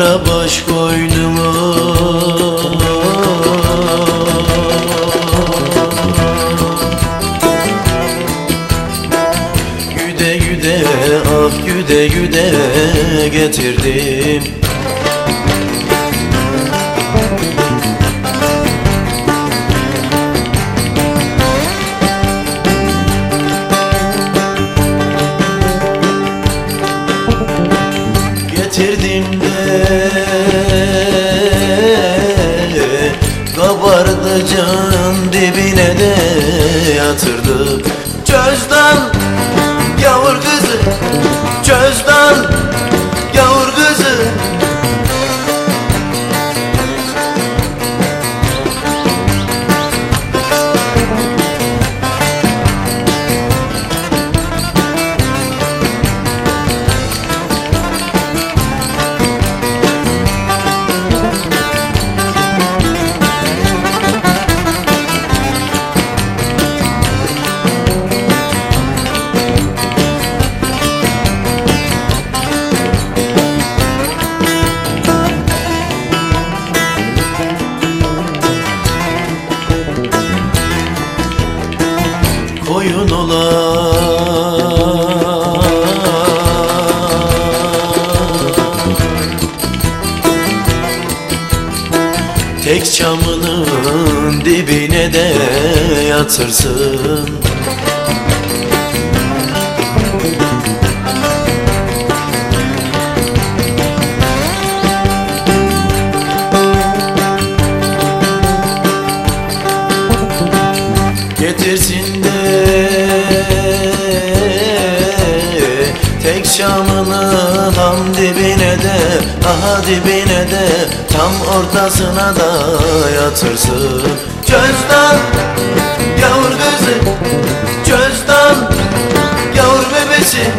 baş koynuma Güde güde ah güde güde getirdim. Getirdim de Kabardı can dibine de yatırdı. Çözden yavur kızı Çözden koyun ola Tek çamının dibine de yatırsın. Getirsin de Tek şamını tam dibine de Aha dibine de Tam ortasına da yatırsın. Gözden Yavru gözü Gözden Yavru bebesi.